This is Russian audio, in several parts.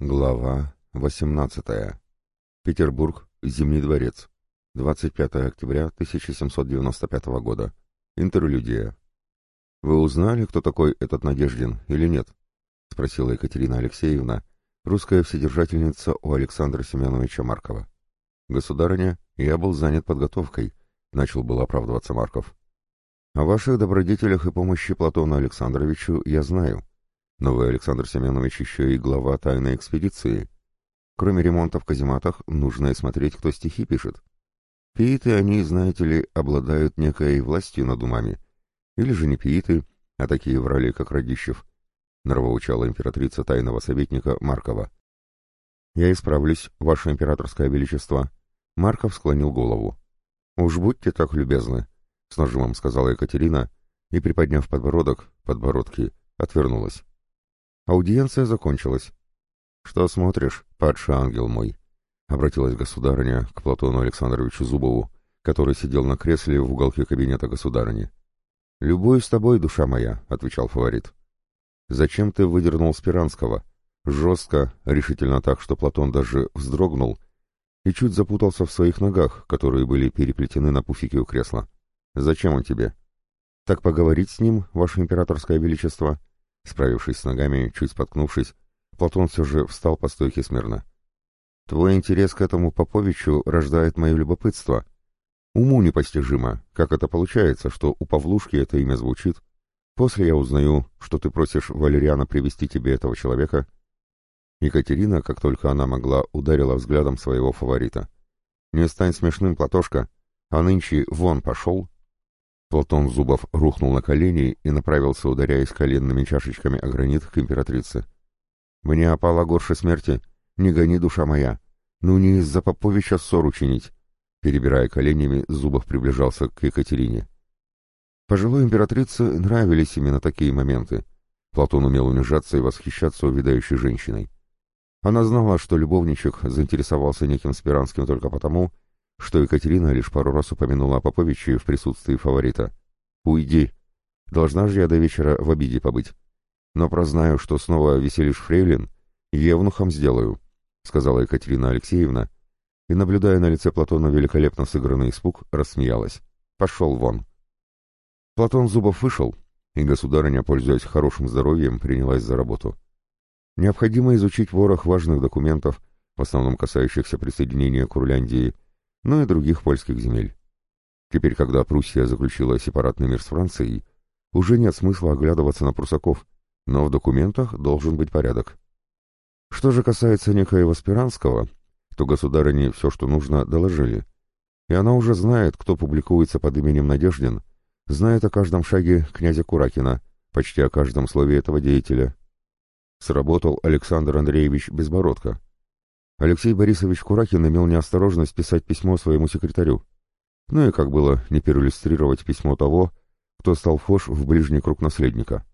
Глава 18. Петербург, Зимний дворец. 25 октября 1795 года. Интерлюдия. «Вы узнали, кто такой этот Надеждин, или нет?» — спросила Екатерина Алексеевна, русская вседержательница у Александра Семеновича Маркова. «Государыня, я был занят подготовкой», — начал был оправдываться Марков. «О ваших добродетелях и помощи Платону Александровичу я знаю. Но вы, Александр Семенович, еще и глава тайной экспедиции. Кроме ремонта в казематах, нужно и смотреть, кто стихи пишет. Пииты они, знаете ли, обладают некой властью над умами. Или же не пииты, а такие врали, как Радищев. Нравоучала императрица тайного советника Маркова. «Я исправлюсь, ваше императорское величество». Марков склонил голову. «Уж будьте так любезны», — с нажимом сказала Екатерина, и, приподняв подбородок, подбородки, отвернулась. Аудиенция закончилась. «Что смотришь, падший ангел мой?» — обратилась государыня к Платону Александровичу Зубову, который сидел на кресле в уголке кабинета государыни. «Любуюсь тобой, душа моя», — отвечал фаворит. «Зачем ты выдернул Спиранского?» Жестко, решительно так, что Платон даже вздрогнул и чуть запутался в своих ногах, которые были переплетены на пуфике у кресла. «Зачем он тебе?» «Так поговорить с ним, ваше императорское величество?» Справившись с ногами, чуть споткнувшись, Платон все же встал по стойке смирно. «Твой интерес к этому Поповичу рождает мое любопытство. Уму непостижимо, как это получается, что у Павлушки это имя звучит. После я узнаю, что ты просишь Валериана привести тебе этого человека». Екатерина, как только она могла, ударила взглядом своего фаворита. «Не стань смешным, Платошка, а нынче вон пошел Платон Зубов рухнул на колени и направился, ударяясь коленными чашечками о гранит к императрице. «Мне опала горше смерти. Не гони, душа моя. Ну не из-за Поповича ссору чинить». Перебирая коленями, Зубов приближался к Екатерине. Пожилой императрице нравились именно такие моменты. Платон умел унижаться и восхищаться увядающей женщиной. Она знала, что любовничек заинтересовался неким Спиранским только потому, что Екатерина лишь пару раз упомянула о Поповиче в присутствии фаворита. «Уйди. Должна же я до вечера в обиде побыть. Но прознаю, что снова веселишь фрейлин, евнухом сделаю», — сказала Екатерина Алексеевна, и, наблюдая на лице Платона великолепно сыгранный испуг, рассмеялась. «Пошел вон». Платон Зубов вышел, и государыня, пользуясь хорошим здоровьем, принялась за работу. Необходимо изучить ворох важных документов, в основном касающихся присоединения Курляндии, но и других польских земель. Теперь, когда Пруссия заключила сепаратный мир с Францией, уже нет смысла оглядываться на прусаков, но в документах должен быть порядок. Что же касается некоего Спиранского, то государыне все, что нужно, доложили, и она уже знает, кто публикуется под именем Надеждин, знает о каждом шаге князя Куракина, почти о каждом слове этого деятеля. Сработал Александр Андреевич Безбородко, Алексей Борисович Куракин имел неосторожность писать письмо своему секретарю. Ну и как было не переиллюстрировать письмо того, кто стал фош в ближний круг наследника.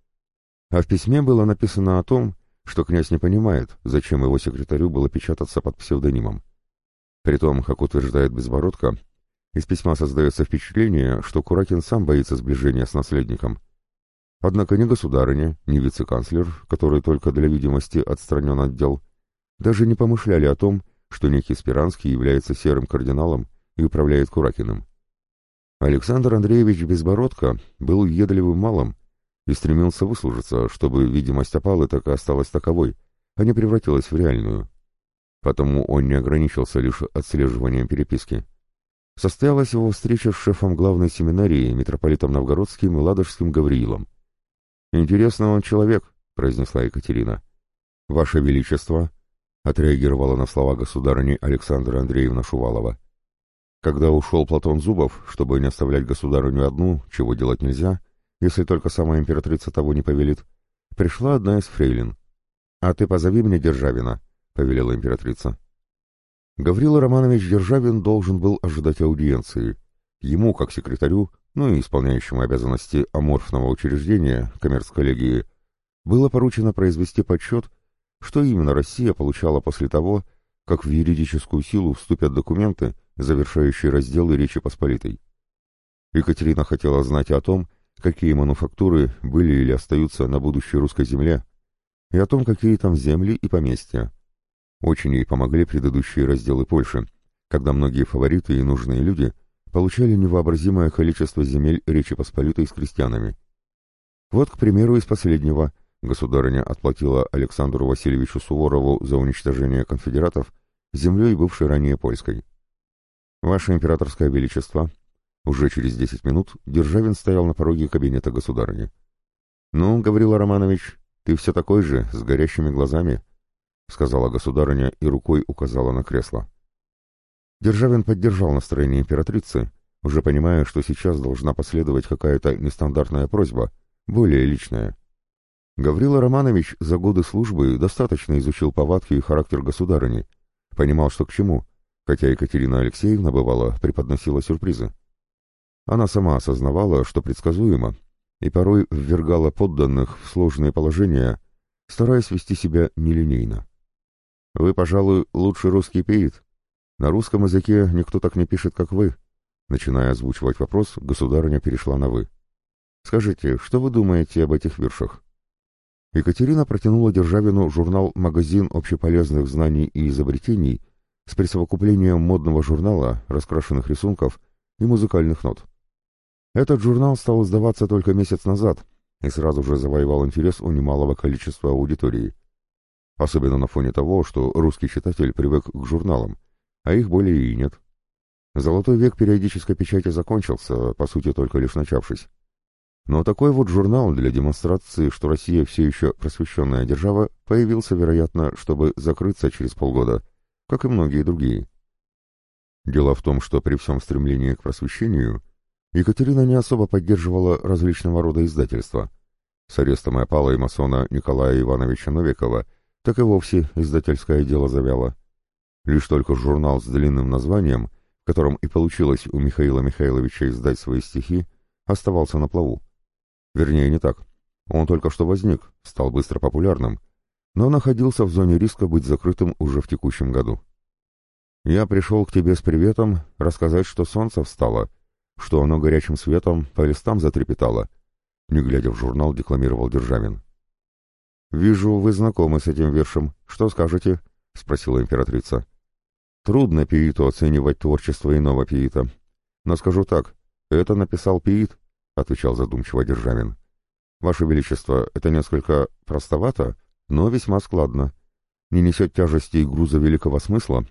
А в письме было написано о том, что князь не понимает, зачем его секретарю было печататься под псевдонимом. При том, как утверждает Безбородко, из письма создается впечатление, что Куракин сам боится сближения с наследником. Однако ни государыня, ни вице-канцлер, который только для видимости отстранен от дел, даже не помышляли о том, что некий Спиранский является серым кардиналом и управляет Куракиным. Александр Андреевич Безбородко был едливым малым и стремился выслужиться, чтобы видимость опалы так и осталась таковой, а не превратилась в реальную. Потому он не ограничился лишь отслеживанием переписки. Состоялась его встреча с шефом главной семинарии, митрополитом Новгородским и Ладожским Гавриилом. «Интересный он человек», — произнесла Екатерина. «Ваше Величество», отреагировала на слова государыни Александра Андреевна Шувалова. Когда ушел Платон Зубов, чтобы не оставлять государыню одну, чего делать нельзя, если только сама императрица того не повелит, пришла одна из фрейлин. «А ты позови мне Державина», — повелела императрица. Гаврила Романович Державин должен был ожидать аудиенции. Ему, как секретарю, ну и исполняющему обязанности аморфного учреждения, коммерц-коллегии, было поручено произвести подсчет что именно Россия получала после того, как в юридическую силу вступят документы, завершающие разделы Речи Посполитой. Екатерина хотела знать о том, какие мануфактуры были или остаются на будущей русской земле, и о том, какие там земли и поместья. Очень ей помогли предыдущие разделы Польши, когда многие фавориты и нужные люди получали невообразимое количество земель Речи Посполитой с крестьянами. Вот, к примеру, из последнего государыня отплатила Александру Васильевичу Суворову за уничтожение конфедератов землей, бывшей ранее польской. «Ваше императорское величество», уже через десять минут Державин стоял на пороге кабинета государыни. «Ну, — говорил Романович, — ты все такой же, с горящими глазами», — сказала государыня и рукой указала на кресло. Державин поддержал настроение императрицы, уже понимая, что сейчас должна последовать какая-то нестандартная просьба, более личная. Гаврила Романович за годы службы достаточно изучил повадки и характер государыни, понимал, что к чему, хотя Екатерина Алексеевна, бывало, преподносила сюрпризы. Она сама осознавала, что предсказуемо, и порой ввергала подданных в сложные положения, стараясь вести себя нелинейно. «Вы, пожалуй, лучший русский пеет. На русском языке никто так не пишет, как вы». Начиная озвучивать вопрос, государыня перешла на «вы». «Скажите, что вы думаете об этих вершах?» Екатерина протянула Державину журнал «Магазин общеполезных знаний и изобретений» с присовокуплением модного журнала, раскрашенных рисунков и музыкальных нот. Этот журнал стал издаваться только месяц назад и сразу же завоевал интерес у немалого количества аудитории. Особенно на фоне того, что русский читатель привык к журналам, а их более и нет. Золотой век периодической печати закончился, по сути, только лишь начавшись. Но такой вот журнал для демонстрации, что Россия все еще просвещенная держава, появился, вероятно, чтобы закрыться через полгода, как и многие другие. Дело в том, что при всем стремлении к просвещению – Екатерина не особо поддерживала различного рода издательства. С арестом и опалой масона Николая Ивановича Новикова так и вовсе издательское дело завяло. Лишь только журнал с длинным названием, в котором и получилось у Михаила Михайловича издать свои стихи, оставался на плаву. Вернее, не так. Он только что возник, стал быстро популярным, но находился в зоне риска быть закрытым уже в текущем году. «Я пришел к тебе с приветом рассказать, что солнце встало», что оно горячим светом по листам затрепетало. Не глядя в журнал, декламировал Державин. «Вижу, вы знакомы с этим вершем. Что скажете?» — спросила императрица. «Трудно пииту оценивать творчество иного пиита. Но скажу так, это написал пиит», — отвечал задумчиво Державин. «Ваше Величество, это несколько простовато, но весьма складно. Не несет тяжести и груза великого смысла,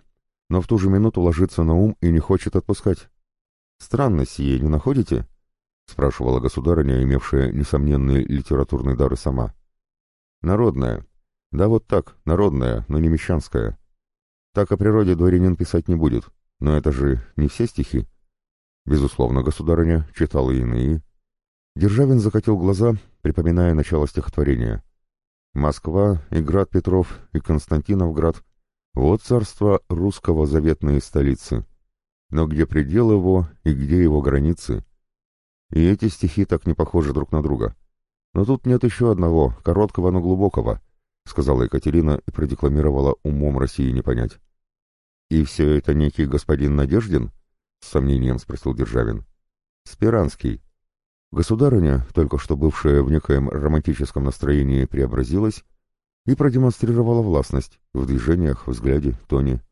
но в ту же минуту ложится на ум и не хочет отпускать. Странно сие, не находите? — спрашивала государыня, имевшая несомненный литературный дар и сама. «Народная. Да вот так, народная, но не мещанская. Так о природе дворянин писать не будет, но это же не все стихи». Безусловно, государыня читала иные. Державин закатил глаза, припоминая начало стихотворения. «Москва и град Петров и Константиновград — вот царство русского заветные столицы» но где предел его и где его границы. И эти стихи так не похожи друг на друга. Но тут нет еще одного, короткого, но глубокого, сказала Екатерина и продекламировала умом России не понять. И все это некий господин Надеждин? С сомнением спросил Державин. Спиранский. Государыня, только что бывшая в некоем романтическом настроении, преобразилась и продемонстрировала властность в движениях, взгляде, тоне.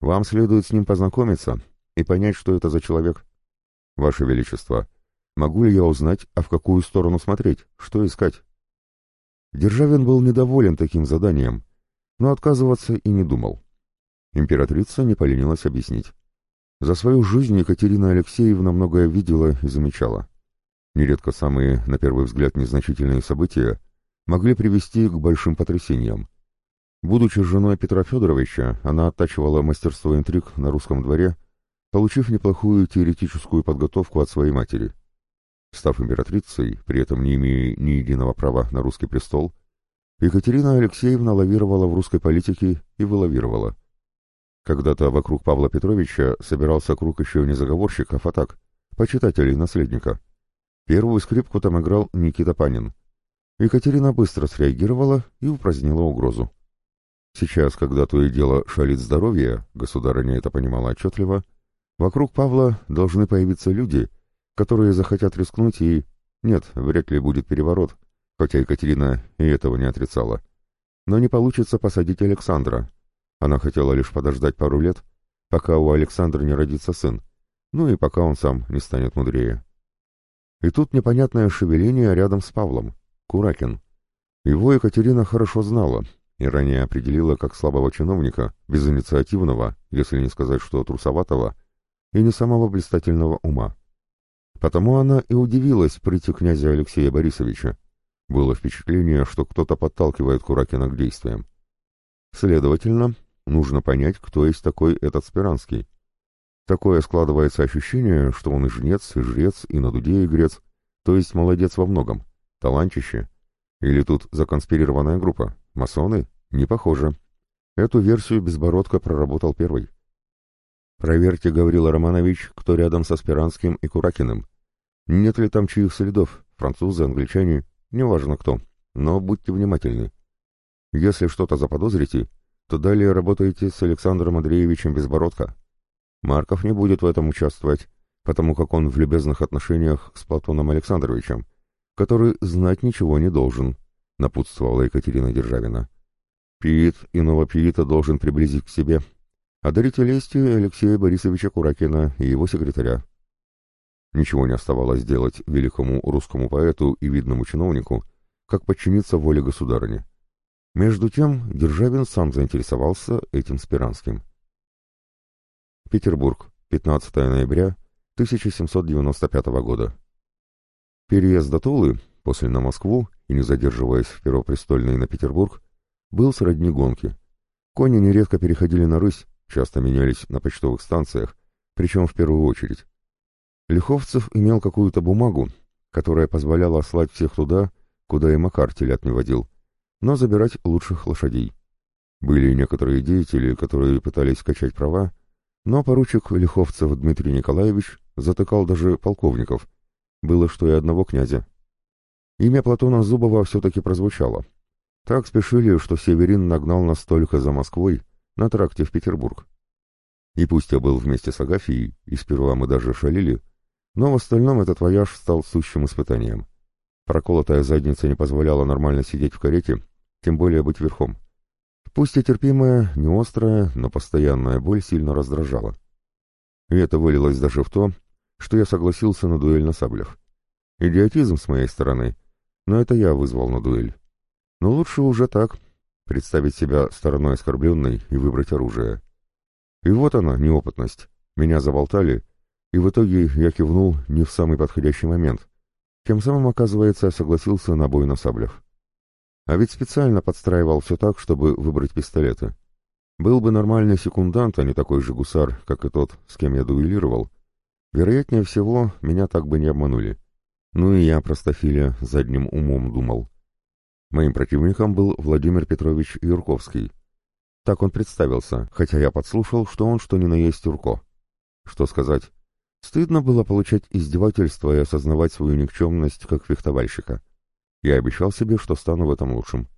Вам следует с ним познакомиться, и понять, что это за человек. Ваше Величество, могу ли я узнать, а в какую сторону смотреть, что искать? Державин был недоволен таким заданием, но отказываться и не думал. Императрица не поленилась объяснить. За свою жизнь Екатерина Алексеевна многое видела и замечала. Нередко самые, на первый взгляд, незначительные события могли привести к большим потрясениям. Будучи женой Петра Федоровича, она оттачивала мастерство интриг на русском дворе получив неплохую теоретическую подготовку от своей матери. Став императрицей, при этом не имея ни единого права на русский престол, Екатерина Алексеевна лавировала в русской политике и вылавировала. Когда-то вокруг Павла Петровича собирался круг еще не заговорщиков, а так, почитателей наследника. Первую скрипку там играл Никита Панин. Екатерина быстро среагировала и упразднила угрозу. Сейчас, когда то и дело шалит здоровье, государыня это понимала отчетливо, Вокруг Павла должны появиться люди, которые захотят рискнуть и... Нет, вряд ли будет переворот, хотя Екатерина и этого не отрицала. Но не получится посадить Александра. Она хотела лишь подождать пару лет, пока у Александра не родится сын, ну и пока он сам не станет мудрее. И тут непонятное шевеление рядом с Павлом. Куракин. Его Екатерина хорошо знала и ранее определила как слабого чиновника, безинициативного, если не сказать что трусоватого, и не самого блистательного ума. Потому она и удивилась прийти князя Алексея Борисовича. Было впечатление, что кто-то подталкивает Куракина к действиям. Следовательно, нужно понять, кто есть такой этот Спиранский. Такое складывается ощущение, что он и жнец, и жрец, и на дуде игрец, то есть молодец во многом, талантище. Или тут законспирированная группа? Масоны? Не похоже. Эту версию Безбородко проработал первый. Проверьте, Гаврила Романович, кто рядом со Спиранским и Куракиным. Нет ли там чьих следов, французы, англичане, неважно кто, но будьте внимательны. Если что-то заподозрите, то далее работаете с Александром Андреевичем Безбородко. Марков не будет в этом участвовать, потому как он в любезных отношениях с Платоном Александровичем, который знать ничего не должен, напутствовала Екатерина Державина. Пиит иного пиита должен приблизить к себе, а дарите лести Алексея Борисовича Куракина и его секретаря. Ничего не оставалось делать великому русскому поэту и видному чиновнику, как подчиниться воле государыни. Между тем Державин сам заинтересовался этим Спиранским. Петербург, 15 ноября 1795 года. Переезд до Тулы, после на Москву и не задерживаясь в Первопрестольной на Петербург, был сродни гонки. Кони нередко переходили на рысь, часто менялись на почтовых станциях, причем в первую очередь. Лиховцев имел какую-то бумагу, которая позволяла слать всех туда, куда и Макар телят не водил, но забирать лучших лошадей. Были некоторые деятели, которые пытались качать права, но поручик Лиховцев Дмитрий Николаевич затыкал даже полковников. Было что и одного князя. Имя Платона Зубова все-таки прозвучало. Так спешили, что Северин нагнал нас только за Москвой, на тракте в Петербург. И пусть я был вместе с Агафией, и сперва мы даже шалили, но в остальном этот вояж стал сущим испытанием. Проколотая задница не позволяла нормально сидеть в карете, тем более быть верхом. Пусть и терпимая, не острая, но постоянная боль сильно раздражала. И это вылилось даже в то, что я согласился на дуэль на саблях. Идиотизм с моей стороны, но это я вызвал на дуэль. Но лучше уже так, представить себя стороной оскорбленной и выбрать оружие. И вот она, неопытность. Меня заболтали, и в итоге я кивнул не в самый подходящий момент. Тем самым, оказывается, согласился на бой на саблях. А ведь специально подстраивал все так, чтобы выбрать пистолеты. Был бы нормальный секундант, а не такой же гусар, как и тот, с кем я дуэлировал. Вероятнее всего, меня так бы не обманули. Ну и я, простофиля, задним умом думал. Моим противником был Владимир Петрович Юрковский. Так он представился, хотя я подслушал, что он что ни на есть Юрко. Что сказать? Стыдно было получать издевательства и осознавать свою никчемность как фехтовальщика. Я обещал себе, что стану в этом лучшим.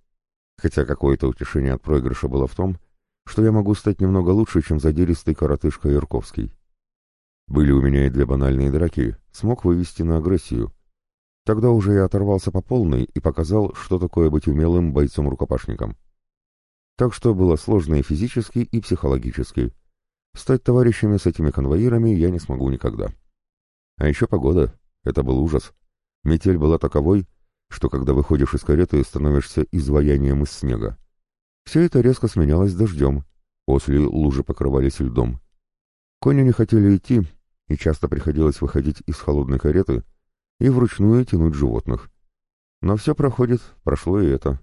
Хотя какое-то утешение от проигрыша было в том, что я могу стать немного лучше, чем задиристый коротышка Юрковский. Были у меня и две банальные драки, смог вывести на агрессию. Тогда уже я оторвался по полной и показал, что такое быть умелым бойцом-рукопашником. Так что было сложно и физически, и психологически. Стать товарищами с этими конвоирами я не смогу никогда. А еще погода. Это был ужас. Метель была таковой, что когда выходишь из кареты, становишься изваянием из снега. Все это резко сменялось дождем, после лужи покрывались льдом. Кони не хотели идти, и часто приходилось выходить из холодной кареты и вручную тянуть животных. Но все проходит, прошло и это.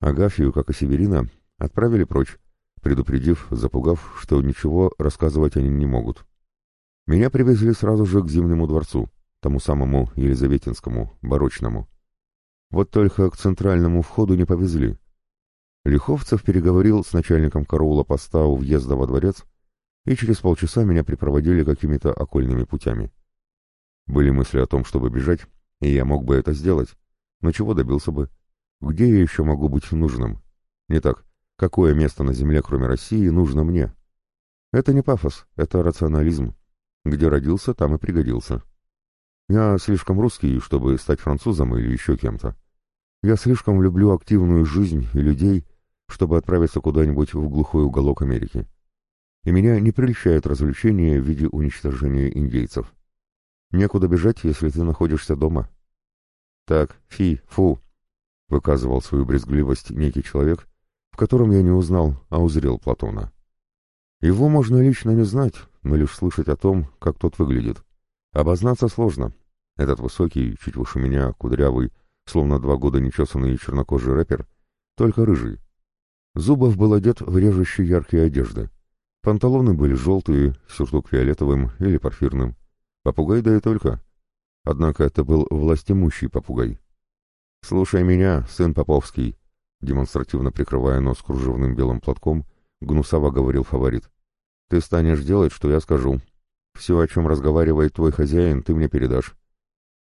Агафью, как и Северина, отправили прочь, предупредив, запугав, что ничего рассказывать они не могут. Меня привезли сразу же к Зимнему дворцу, тому самому Елизаветинскому, барочному. Вот только к центральному входу не повезли. Лиховцев переговорил с начальником караула поста у въезда во дворец, и через полчаса меня припроводили какими-то окольными путями. Были мысли о том, чтобы бежать, и я мог бы это сделать, но чего добился бы? Где я еще могу быть нужным? Не так. Какое место на земле, кроме России, нужно мне? Это не пафос, это рационализм. Где родился, там и пригодился. Я слишком русский, чтобы стать французом или еще кем-то. Я слишком люблю активную жизнь и людей, чтобы отправиться куда-нибудь в глухой уголок Америки. И меня не прельщают развлечения в виде уничтожения индейцев. Некуда бежать, если ты находишься дома. Так, фи, фу, выказывал свою брезгливость некий человек, в котором я не узнал, а узрел Платона. Его можно лично не знать, но лишь слышать о том, как тот выглядит. Обознаться сложно. Этот высокий, чуть выше меня, кудрявый, словно два года нечесанный чернокожий рэпер, только рыжий. Зубов был одет в режущие яркие одежды. Панталоны были желтые, сюртук фиолетовым или порфирным. Попугай да и только. Однако это был властимущий попугай. «Слушай меня, сын Поповский», демонстративно прикрывая нос кружевным белым платком, гнусаво говорил фаворит. «Ты станешь делать, что я скажу. Все, о чем разговаривает твой хозяин, ты мне передашь.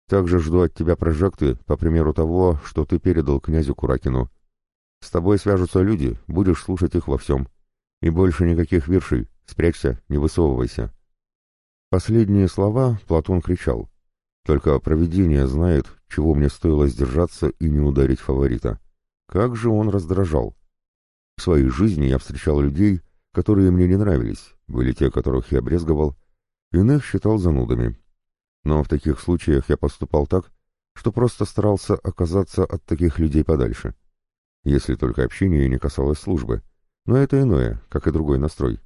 Также жду от тебя прожекты, по примеру того, что ты передал князю Куракину. С тобой свяжутся люди, будешь слушать их во всем. И больше никаких вершей, спрячься, не высовывайся». Последние слова Платон кричал. Только провидение знает, чего мне стоило сдержаться и не ударить фаворита. Как же он раздражал. В своей жизни я встречал людей, которые мне не нравились, были те, которых я брезговал, иных считал занудами. Но в таких случаях я поступал так, что просто старался оказаться от таких людей подальше. Если только общение не касалось службы. Но это иное, как и другой настрой.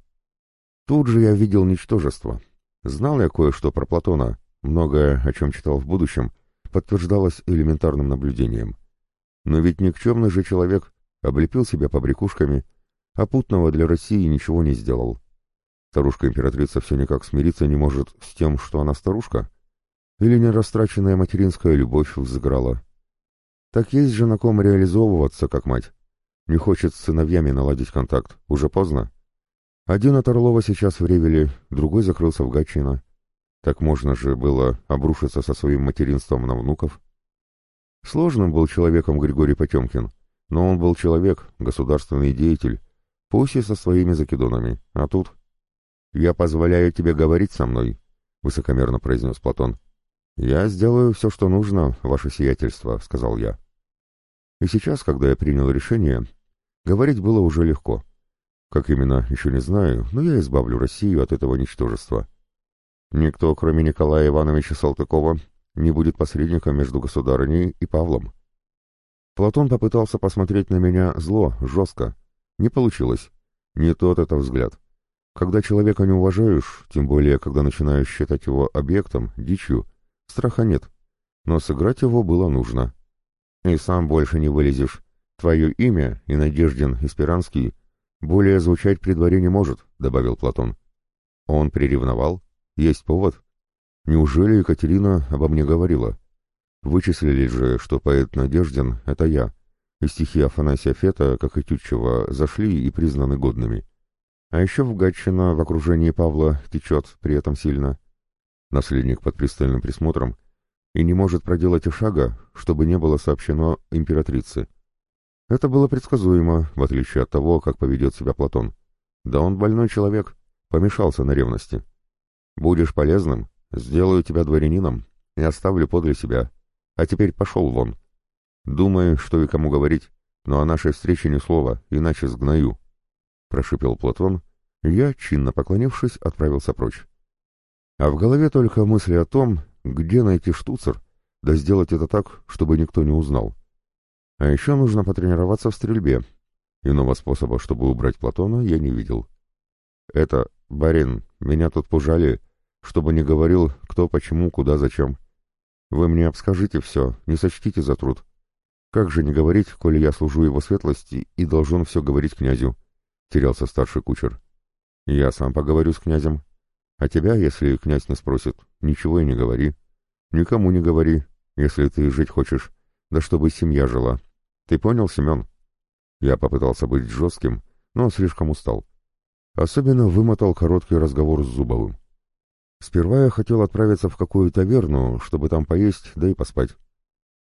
Тут же я видел ничтожество. Знал я кое-что про Платона, многое, о чем читал в будущем, подтверждалось элементарным наблюдением. Но ведь никчемный же человек облепил себя побрякушками, а путного для России ничего не сделал. Старушка-императрица все никак смириться не может с тем, что она старушка? Или нерастраченная материнская любовь взыграла? Так есть же на ком реализовываться, как мать. Не хочет с сыновьями наладить контакт. Уже поздно. Один от Орлова сейчас в Ревеле, другой закрылся в Гатчино. Так можно же было обрушиться со своим материнством на внуков. Сложным был человеком Григорий Потемкин, но он был человек, государственный деятель, пусть и со своими закидонами. А тут... «Я позволяю тебе говорить со мной», — высокомерно произнес Платон. «Я сделаю все, что нужно, ваше сиятельство», — сказал я. И сейчас, когда я принял решение, говорить было уже легко. Как именно, еще не знаю, но я избавлю Россию от этого ничтожества. Никто, кроме Николая Ивановича Салтыкова, не будет посредником между государыней и Павлом. Платон попытался посмотреть на меня зло, жестко. Не получилось. Не тот это взгляд. Когда человека не уважаешь, тем более, когда начинаешь считать его объектом, дичью, страха нет. Но сыграть его было нужно. И сам больше не вылезешь. Твое имя, и Надеждин, и Спиранский, более звучать при дворе не может, — добавил Платон. Он приревновал? Есть повод? Неужели Екатерина обо мне говорила? Вычислили же, что поэт Надеждин — это я, и стихи Афанасия Фета, как и Тютчева, зашли и признаны годными. А еще в Гатчина в окружении Павла течет при этом сильно. Наследник под пристальным присмотром и не может проделать и шага, чтобы не было сообщено императрице. Это было предсказуемо, в отличие от того, как поведет себя Платон. Да он больной человек, помешался на ревности. Будешь полезным, Сделаю тебя дворянином и оставлю подле себя. А теперь пошел вон. Думаю, что и кому говорить, но о нашей встрече ни слова, иначе сгною. Прошипел Платон, я, чинно поклонившись, отправился прочь. А в голове только мысли о том, где найти штуцер, да сделать это так, чтобы никто не узнал. А еще нужно потренироваться в стрельбе. Иного способа, чтобы убрать Платона, я не видел. Это, барин, меня тут пужали, чтобы не говорил, кто, почему, куда, зачем. Вы мне обскажите все, не сочтите за труд. Как же не говорить, коли я служу его светлости и должен все говорить князю?» — терялся старший кучер. «Я сам поговорю с князем. А тебя, если князь не спросит, ничего и не говори. Никому не говори, если ты жить хочешь, да чтобы семья жила. Ты понял, Семен?» Я попытался быть жестким, но слишком устал. Особенно вымотал короткий разговор с Зубовым. Сперва я хотел отправиться в какую таверну, чтобы там поесть, да и поспать.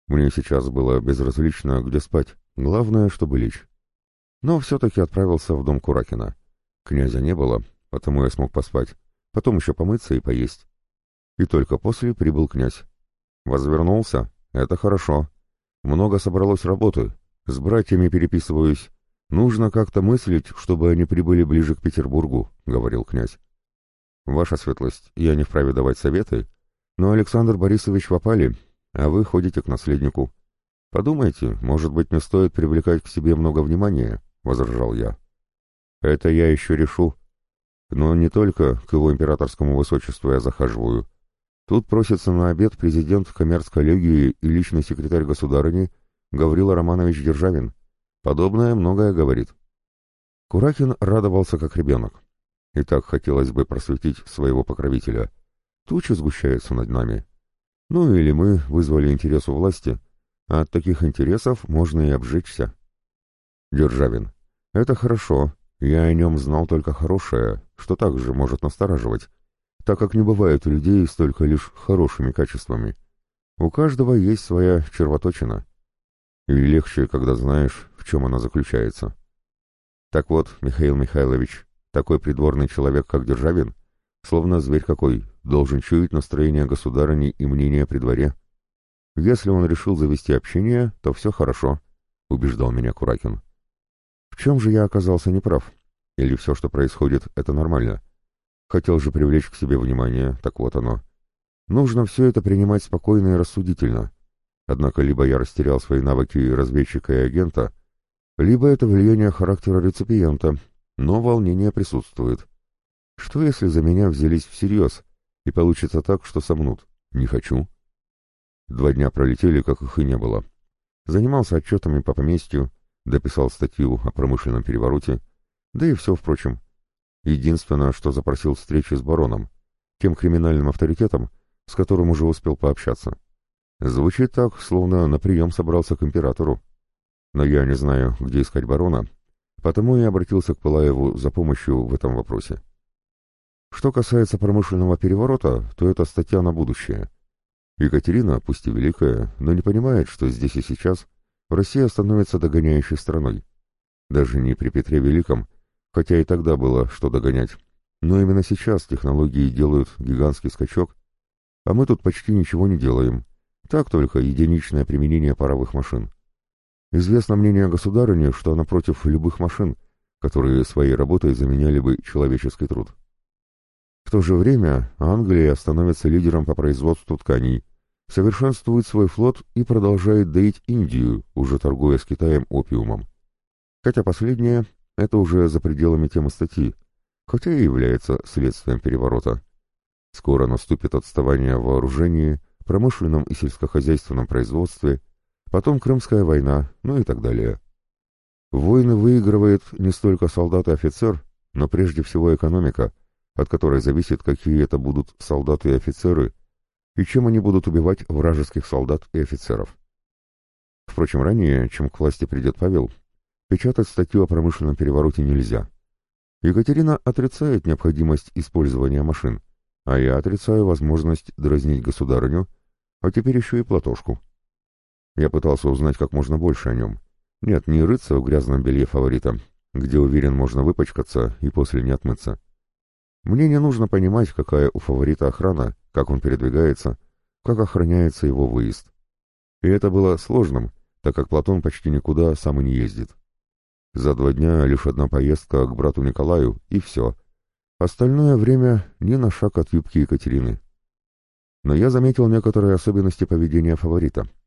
Мне сейчас было безразлично, где спать, главное, чтобы лечь. Но все-таки отправился в дом Куракина. Князя не было, потому я смог поспать, потом еще помыться и поесть. И только после прибыл князь. Возвернулся? Это хорошо. Много собралось работы. С братьями переписываюсь. «Нужно как-то мыслить, чтобы они прибыли ближе к Петербургу», — говорил князь. «Ваша светлость, я не вправе давать советы, но Александр Борисович в опале, а вы ходите к наследнику. Подумайте, может быть, не стоит привлекать к себе много внимания», — возражал я. «Это я еще решу. Но не только к его императорскому высочеству я захаживаю. Тут просится на обед президент коммерц-коллегии и личный секретарь государыни Гаврила Романович Державин. Подобное многое говорит». Куракин радовался как ребенок. И так хотелось бы просветить своего покровителя. Туча сгущается над нами. Ну или мы вызвали интерес у власти, а от таких интересов можно и обжечься. Державин. Это хорошо. Я о нем знал только хорошее, что также может настораживать, так как не бывает у людей столько лишь хорошими качествами. У каждого есть своя червоточина. И легче, когда знаешь, в чем она заключается. Так вот, Михаил Михайлович, такой придворный человек, как Державин, словно зверь какой, должен чуять настроение государыни и мнение при дворе. Если он решил завести общение, то все хорошо, — убеждал меня Куракин. В чем же я оказался неправ? Или все, что происходит, это нормально? Хотел же привлечь к себе внимание, так вот оно. Нужно все это принимать спокойно и рассудительно. Однако либо я растерял свои навыки разведчика и агента, либо это влияние характера реципиента, но волнение присутствует. Что если за меня взялись всерьез, и получится так, что сомнут? Не хочу. Два дня пролетели, как их и не было. Занимался отчетами по поместью, дописал статью о промышленном перевороте, да и все, впрочем. Единственное, что запросил встречи с бароном, тем криминальным авторитетом, с которым уже успел пообщаться. Звучит так, словно на прием собрался к императору. Но я не знаю, где искать барона, Потому и обратился к Пылаеву за помощью в этом вопросе. Что касается промышленного переворота, то это статья на будущее. Екатерина, пусть и великая, но не понимает, что здесь и сейчас Россия становится догоняющей страной. Даже не при Петре Великом, хотя и тогда было что догонять, но именно сейчас технологии делают гигантский скачок, а мы тут почти ничего не делаем, так только единичное применение паровых машин. Известно мнение государыни, что она против любых машин, которые своей работой заменяли бы человеческий труд. В то же время Англия становится лидером по производству тканей, совершенствует свой флот и продолжает доить Индию, уже торгуя с Китаем опиумом. Хотя последнее — это уже за пределами темы статьи, хотя и является следствием переворота. Скоро наступит отставание в вооружении, промышленном и сельскохозяйственном производстве — потом Крымская война, ну и так далее. Войны выигрывает не столько солдат и офицер, но прежде всего экономика, от которой зависит, какие это будут солдаты и офицеры, и чем они будут убивать вражеских солдат и офицеров. Впрочем, ранее, чем к власти придет Павел, печатать статью о промышленном перевороте нельзя. Екатерина отрицает необходимость использования машин, а я отрицаю возможность дразнить государыню, а теперь еще и Платошку. Я пытался узнать как можно больше о нем. Нет, не рыться в грязном белье фаворита, где, уверен, можно выпачкаться и после не отмыться. Мне не нужно понимать, какая у фаворита охрана, как он передвигается, как охраняется его выезд. И это было сложным, так как Платон почти никуда сам и не ездит. За два дня лишь одна поездка к брату Николаю, и все. Остальное время ни на шаг от юбки Екатерины. Но я заметил некоторые особенности поведения фаворита —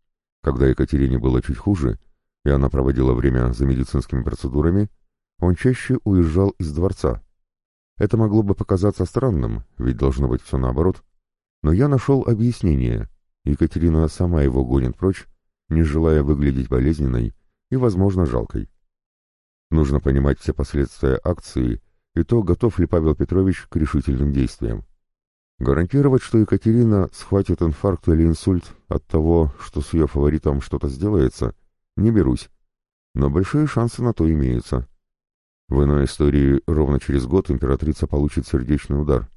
когда Екатерине было чуть хуже, и она проводила время за медицинскими процедурами, он чаще уезжал из дворца. Это могло бы показаться странным, ведь должно быть все наоборот. Но я нашел объяснение. Екатерина сама его гонит прочь, не желая выглядеть болезненной и, возможно, жалкой. Нужно понимать все последствия акции и то, готов ли Павел Петрович к решительным действиям. Гарантировать, что Екатерина схватит инфаркт или инсульт от того, что с ее фаворитом что-то сделается, не берусь. Но большие шансы на то имеются. В иной истории ровно через год императрица получит сердечный удар.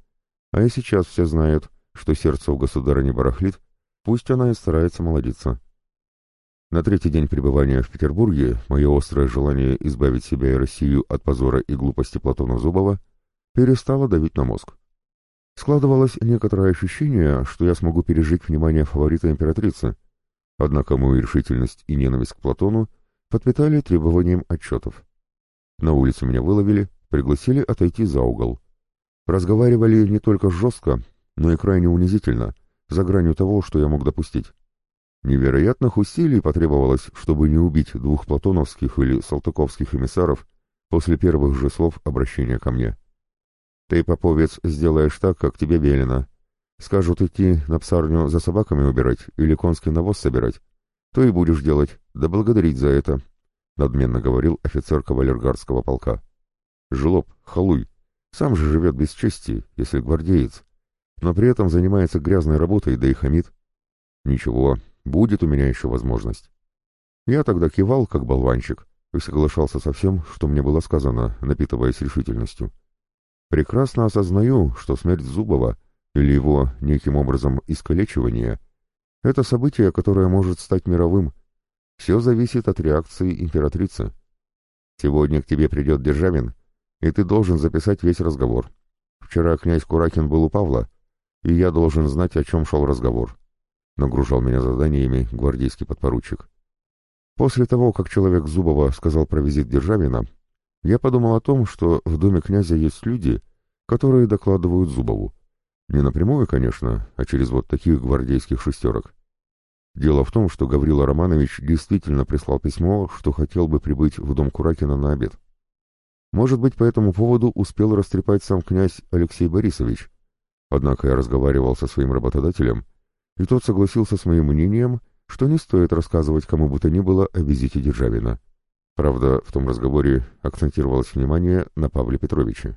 А и сейчас все знают, что сердце у государа не барахлит, пусть она и старается молодиться. На третий день пребывания в Петербурге мое острое желание избавить себя и Россию от позора и глупости Платона Зубова перестало давить на мозг. Складывалось некоторое ощущение, что я смогу пережить внимание фаворита императрицы, однако мою решительность и ненависть к Платону подпитали требованием отчетов. На улице меня выловили, пригласили отойти за угол. Разговаривали не только жестко, но и крайне унизительно, за гранью того, что я мог допустить. Невероятных усилий потребовалось, чтобы не убить двух платоновских или салтыковских эмиссаров после первых же слов обращения ко мне. «Ты, поповец, сделаешь так, как тебе велено. Скажут идти на псарню за собаками убирать или конский навоз собирать. То и будешь делать, да благодарить за это», — надменно говорил офицер кавалергардского полка. «Жлоб, халуй, сам же живет без чести, если гвардеец, но при этом занимается грязной работой, да и хамит. Ничего, будет у меня еще возможность. Я тогда кивал, как болванчик, и соглашался со всем, что мне было сказано, напитываясь решительностью. Прекрасно осознаю, что смерть Зубова или его неким образом искалечивание — это событие, которое может стать мировым. Все зависит от реакции императрицы. Сегодня к тебе придет Державин, и ты должен записать весь разговор. Вчера князь Куракин был у Павла, и я должен знать, о чем шел разговор. Нагружал меня заданиями гвардейский подпоручик. После того, как человек Зубова сказал про визит Державина, я подумал о том, что в доме князя есть люди, которые докладывают Зубову. Не напрямую, конечно, а через вот таких гвардейских шестерок. Дело в том, что Гаврила Романович действительно прислал письмо, что хотел бы прибыть в дом Куракина на обед. Может быть, по этому поводу успел растрепать сам князь Алексей Борисович, Однако я разговаривал со своим работодателем, и тот согласился с моим мнением, что не стоит рассказывать кому бы то ни было о визите Державина. Правда, в том разговоре акцентировалось внимание на Павле Петровиче.